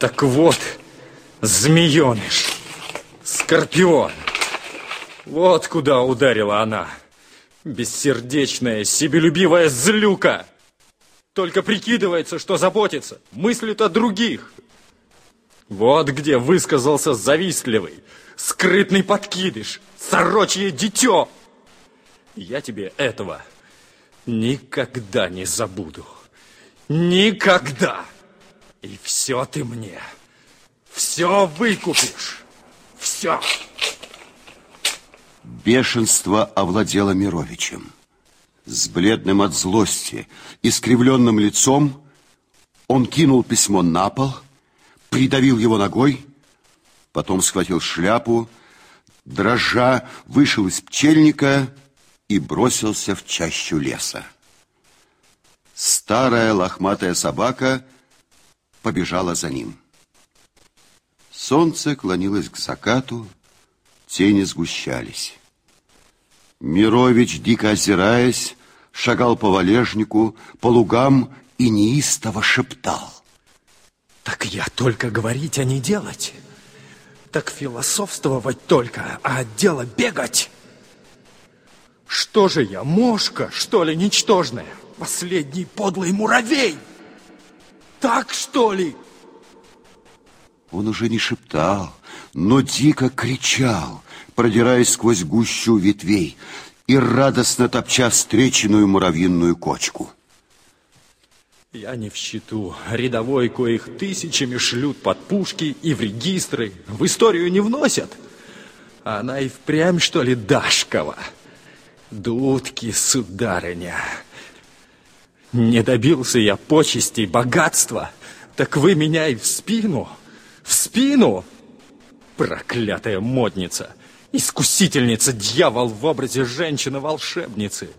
Так вот, змееныш, скорпион. Вот куда ударила она. Бессердечная, себелюбивая злюка. Только прикидывается, что заботится, мыслит о других. Вот где высказался завистливый, скрытный подкидыш, сорочье дитё. Я тебе этого никогда не забуду. Никогда. И все ты мне, все выкупишь, все. Бешенство овладело Мировичем. С бледным от злости, искривленным лицом, он кинул письмо на пол, придавил его ногой, потом схватил шляпу, дрожа, вышел из пчельника и бросился в чащу леса. Старая лохматая собака побежала за ним. Солнце клонилось к закату, тени сгущались. Мирович, дико озираясь, шагал по валежнику, по лугам и неистово шептал. Так я только говорить, а не делать. Так философствовать только, а дело бегать. Что же я, мошка, что ли, ничтожная? Последний подлый муравей! Так, что ли? Он уже не шептал, но дико кричал, продираясь сквозь гущу ветвей и радостно топча встреченную муравьиную кочку. Я не в счету. Рядовой, коих тысячами шлют под пушки и в регистры, в историю не вносят. Она и впрямь, что ли, Дашкова? Дудки, сударыня. Не добился я почестей, богатства, так вы меня и в спину, в спину. Проклятая модница, искусительница, дьявол в образе женщины-волшебницы.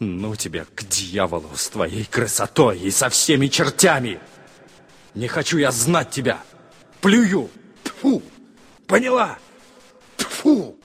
Ну тебя к дьяволу с твоей красотой и со всеми чертями. Не хочу я знать тебя. Плюю. Тьфу. Поняла? Тьфу.